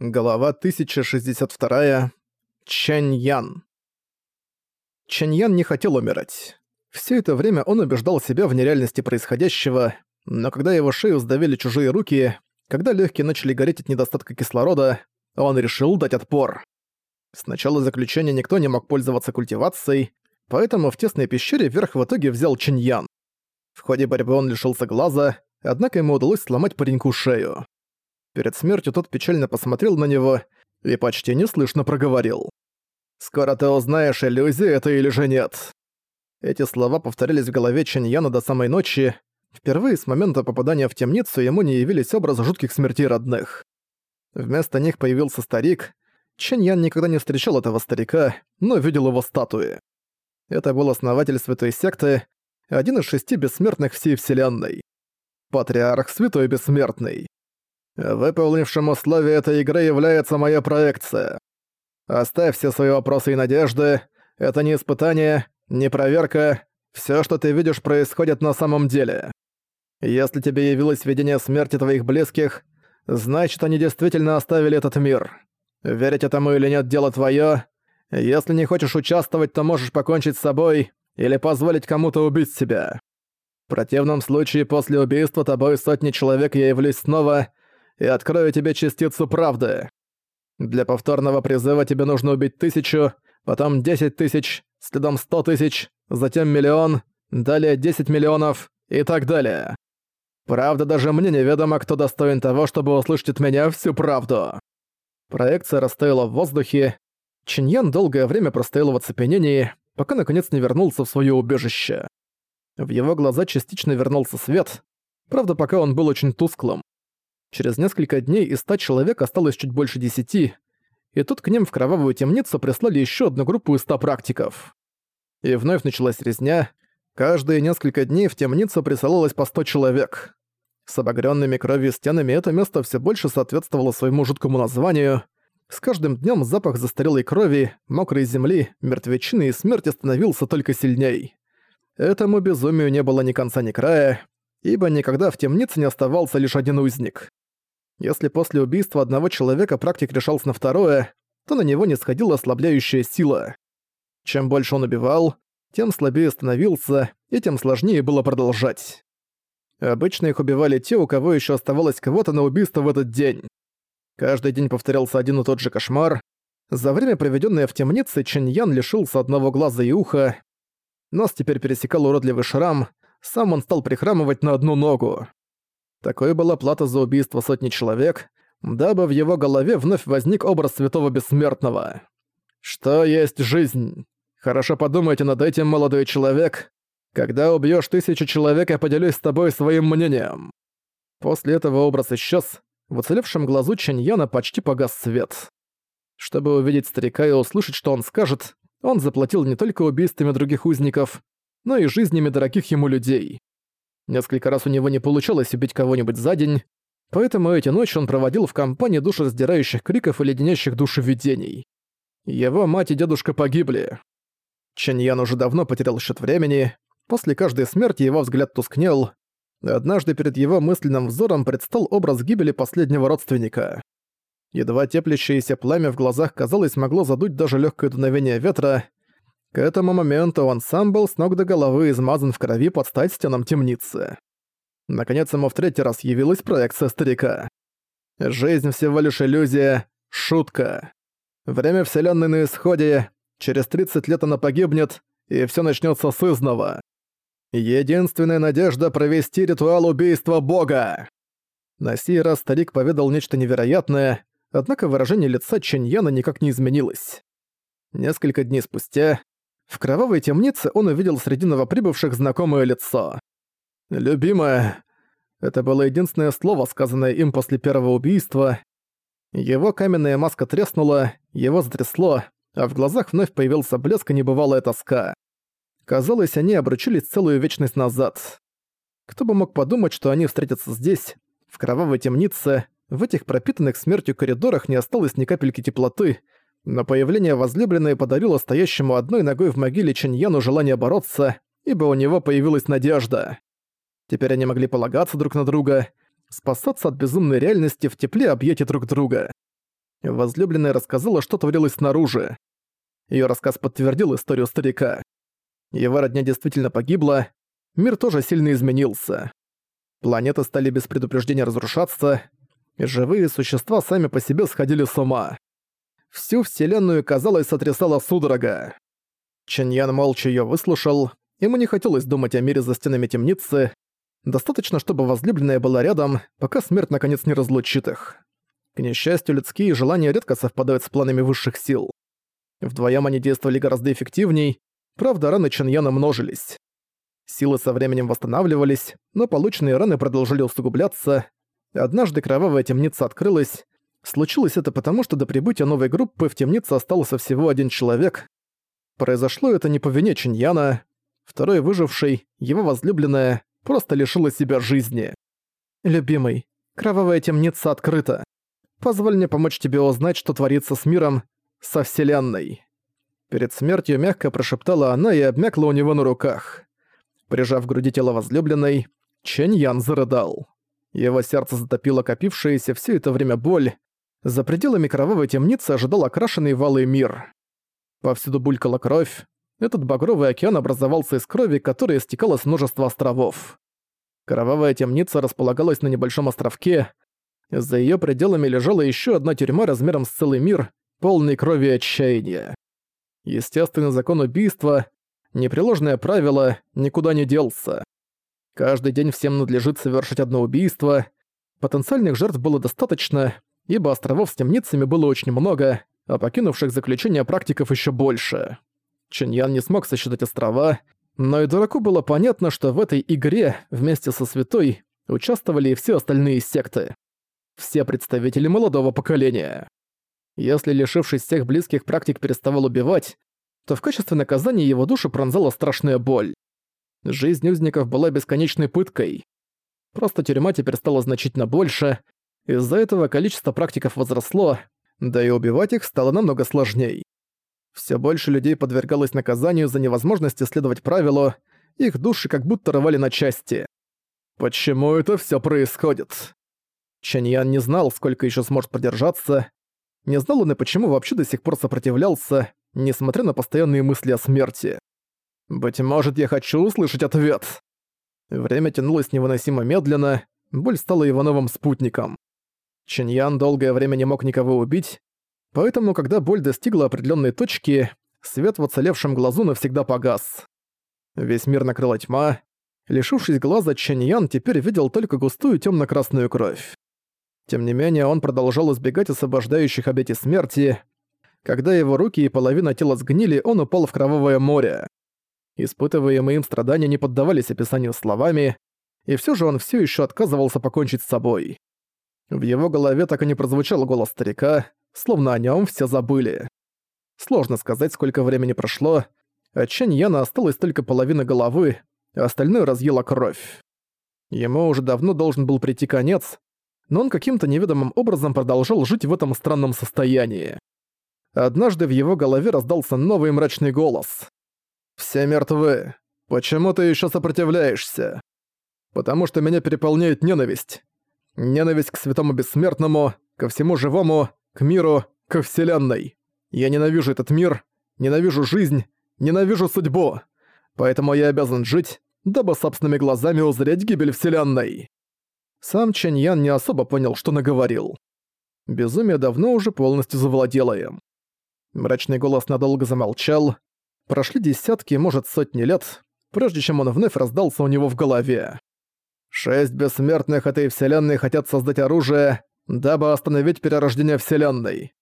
Глава 1062. Чэнь Ян. Не хотел умирать. Все это время он убеждал себя в нереальности происходящего, но когда его шею сдавили чужие руки, когда легкие начали гореть от недостатка кислорода, он решил дать отпор. С начала заключения никто не мог пользоваться культивацией, поэтому в тесной пещере вверх в итоге взял Чэнь Ян. В ходе борьбы он лишился глаза, однако ему удалось сломать пареньку шею. Перед смертью тот печально посмотрел на него и почти неслышно проговорил. «Скоро ты узнаешь, иллюзия это или же нет». Эти слова повторялись в голове Чэньяна до самой ночи. Впервые с момента попадания в темницу ему не явились образы жутких смертей родных. Вместо них появился старик. Чэньян никогда не встречал этого старика, но видел его статуи. Это был основатель святой секты, один из шести бессмертных всей Вселенной. Патриарх Святой Бессмертный. Выполнившим условие этой игры является моя проекция. Оставь все свои вопросы и надежды. Это не испытание, не проверка. Все, что ты видишь, происходит на самом деле. Если тебе явилось видение смерти твоих близких, значит, они действительно оставили этот мир. Верить этому или нет, дело твое. Если не хочешь участвовать, то можешь покончить с собой или позволить кому-то убить себя. В противном случае, после убийства тобой сотни человек я явлюсь снова и открою тебе частицу правды. Для повторного призыва тебе нужно убить тысячу, потом десять тысяч, следом сто тысяч, затем миллион, далее десять миллионов и так далее. Правда, даже мне неведомо, кто достоин того, чтобы услышать от меня всю правду. Проекция растаяла в воздухе. Чиньян долгое время простоял в оцепенении, пока наконец не вернулся в свое убежище. В его глаза частично вернулся свет, правда, пока он был очень тусклым. Через несколько дней из ста человек осталось чуть больше десяти, и тут к ним в кровавую темницу прислали еще одну группу из ста практиков. И вновь началась резня. Каждые несколько дней в темницу присылалось по сто человек. С обогрёнными кровью стенами это место все больше соответствовало своему жуткому названию. С каждым днем запах застарелой крови, мокрой земли, мертвечины и смерти становился только сильней. Этому безумию не было ни конца, ни края, ибо никогда в темнице не оставался лишь один узник. Если после убийства одного человека практик решался на второе, то на него не сходила ослабляющая сила. Чем больше он убивал, тем слабее становился, и тем сложнее было продолжать. Обычно их убивали те, у кого еще оставалось кого-то на убийство в этот день. Каждый день повторялся один и тот же кошмар. За время, проведенное в темнице, Чэньян лишился одного глаза и уха. Нос теперь пересекал уродливый шрам, сам он стал прихрамывать на одну ногу. Такой была плата за убийство сотни человек, дабы в его голове вновь возник образ святого бессмертного. Что есть жизнь? Хорошо подумайте над этим, молодой человек. Когда убьешь тысячу человек, я поделюсь с тобой своим мнением. После этого образ исчез, в уцелевшем глазу Чаньяна почти погас свет. Чтобы увидеть старика и услышать, что он скажет, он заплатил не только убийствами других узников, но и жизнями дорогих ему людей. Несколько раз у него не получалось убить кого-нибудь за день, поэтому эти ночи он проводил в компании душераздирающих криков и леденящих душу видений. Его мать и дедушка погибли. Чэньян уже давно потерял счет времени, после каждой смерти его взгляд тускнел, однажды перед его мысленным взором предстал образ гибели последнего родственника. Едва теплящееся пламя в глазах, казалось, могло задуть даже легкое дуновение ветра, к этому моменту он сам был с ног до головы измазан в крови под стать стенам темницы. Наконец ему в третий раз явилась проекция старика. Жизнь всего лишь иллюзия, шутка. Время Вселенной на исходе, через 30 лет она погибнет, и все начнется с изного. Единственная надежда провести ритуал убийства Бога. На сей раз старик поведал нечто невероятное, однако выражение лица Ченьяна никак не изменилось. Несколько дней спустя в кровавой темнице он увидел среди новоприбывших знакомое лицо. «Любимая». Это было единственное слово, сказанное им после первого убийства. Его каменная маска треснула, его затрясло, а в глазах вновь появился блеск и небывалая тоска. Казалось, они обручились целую вечность назад. Кто бы мог подумать, что они встретятся здесь, в кровавой темнице, в этих пропитанных смертью коридорах не осталось ни капельки теплоты, но появление возлюбленной подарило стоящему одной ногой в могиле Чиньяну желание бороться, ибо у него появилась надежда. Теперь они могли полагаться друг на друга, спасаться от безумной реальности в тепле объятий друг друга. Возлюбленная рассказала, что творилось снаружи. Её рассказ подтвердил историю старика. Его родня действительно погибла, мир тоже сильно изменился. Планеты стали без предупреждения разрушаться, и живые существа сами по себе сходили с ума. Всю вселенную, казалось, сотрясала судорога. Чэньян молча её выслушал, ему не хотелось думать о мире за стенами темницы, достаточно, чтобы возлюбленная была рядом, пока смерть наконец не разлучит их. К несчастью, людские желания редко совпадают с планами высших сил. Вдвоем они действовали гораздо эффективней, правда, раны Чэньяна множились. Силы со временем восстанавливались, но полученные раны продолжили усугубляться. Однажды кровавая темница открылась. Случилось это потому, что до прибытия новой группы в темнице остался всего один человек. Произошло это не по вине Чиньяна. Второй выживший, его возлюбленная, просто лишила себя жизни. «Любимый, кровавая темница открыта. Позволь мне помочь тебе узнать, что творится с миром, со Вселенной». Перед смертью мягко прошептала она и обмякла у него на руках. Прижав к груди тело возлюбленной, Чэнь Ян зарыдал. Его сердце затопило копившееся все это время боль. За пределами кровавой темницы ожидал окрашенный валый мир. Повсюду булькала кровь. Этот багровый океан образовался из крови, которая стекала с множества островов. Кровавая темница располагалась на небольшом островке. За ее пределами лежала еще одна тюрьма размером с целый мир, полный крови и отчаяния. Естественный закон убийства, непреложное правило, никуда не делся. Каждый день всем надлежит совершить одно убийство. Потенциальных жертв было достаточно, ибо островов с темницами было очень много, а покинувших заключение практиков еще больше. Чиньян не смог сосчитать острова, но и дураку было понятно, что в этой игре вместе со Святой участвовали и все остальные секты. Все представители молодого поколения. Если лишившись всех близких практик переставал убивать, то в качестве наказания его душу пронзала страшная боль. Жизнь узников была бесконечной пыткой. Просто тюрьма теперь стала значительно больше, из-за этого количество практиков возросло, да и убивать их стало намного сложней. Все больше людей подвергалось наказанию за невозможность исследовать правилу, их души как будто рвали на части. Почему это все происходит? Чаньян не знал, сколько еще сможет продержаться. Не знал он и почему вообще до сих пор сопротивлялся, несмотря на постоянные мысли о смерти. «Быть может, я хочу услышать ответ». Время тянулось невыносимо медленно, боль стала его новым спутником. Чиньян долгое время не мог никого убить, поэтому, когда боль достигла определенной точки, свет в оцелевшем глазу навсегда погас. Весь мир накрыла тьма. Лишившись глаза, Чэньян теперь видел только густую темно красную кровь. Тем не менее, он продолжал избегать освобождающих обети смерти. Когда его руки и половина тела сгнили, он упал в кровавое море. Испытываемые им страдания не поддавались описанию словами, и все же он все еще отказывался покончить с собой. В его голове так и не прозвучал голос старика, словно о нем все забыли. Сложно сказать, сколько времени прошло. От Чэнь Яна осталась только половина головы, а остальное разъела кровь. Ему уже давно должен был прийти конец, но он каким-то неведомым образом продолжал жить в этом странном состоянии. Однажды в его голове раздался новый мрачный голос. «Все мертвы. Почему ты еще сопротивляешься?» «Потому что меня переполняет ненависть. Ненависть к святому бессмертному, ко всему живому, к миру, ко вселенной. Я ненавижу этот мир, ненавижу жизнь, ненавижу судьбу. Поэтому я обязан жить, дабы собственными глазами узреть гибель вселенной». Сам Чэнь Ян не особо понял, что наговорил. Безумие давно уже полностью завладело им. Мрачный голос надолго замолчал, Прошли десятки, может, сотни лет, прежде чем он вновь раздался у него в голове. Шесть бессмертных этой вселенной хотят создать оружие, дабы остановить перерождение вселенной.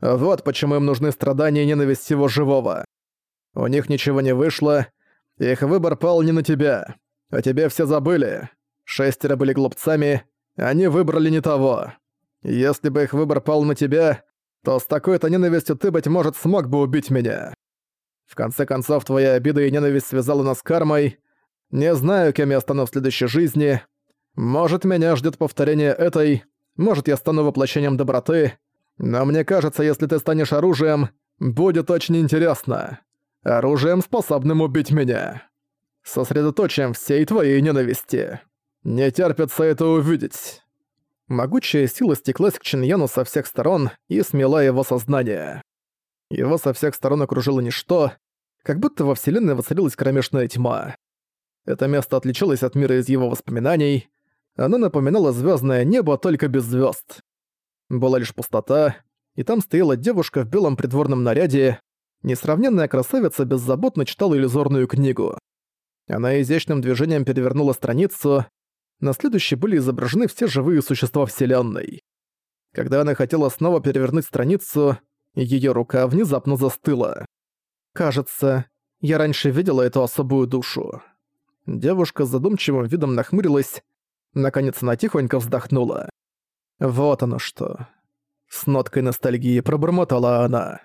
Вот почему им нужны страдания и ненависть всего живого. У них ничего не вышло, их выбор пал не на тебя. О тебе все забыли. Шестеро были глупцами, они выбрали не того. Если бы их выбор пал на тебя, то с такой-то ненавистью ты, быть может, смог бы убить меня. В конце концов, твоя обида и ненависть связала нас с кармой. Не знаю, кем я стану в следующей жизни. Может, меня ждет повторение этой, может, я стану воплощением доброты. Но мне кажется, если ты станешь оружием, будет очень интересно. Оружием, способным убить меня. Сосредоточим всей твоей ненависти. Не терпится это увидеть. Могучая сила стеклась к Чиньяну со всех сторон и смела его сознание. Его со всех сторон окружило ничто, как будто во Вселенной воцарилась кромешная тьма. Это место отличалось от мира из его воспоминаний. Оно напоминало звездное небо, только без звезд. Была лишь пустота, и там стояла девушка в белом придворном наряде. Несравненная красавица беззаботно читала иллюзорную книгу. Она изящным движением перевернула страницу. На следующей были изображены все живые существа Вселенной. Когда она хотела снова перевернуть страницу, ее рука внезапно застыла. «Кажется, я раньше видела эту особую душу». Девушка с задумчивым видом нахмурилась. Наконец она тихонько вздохнула. «Вот оно что». С ноткой ностальгии пробормотала она.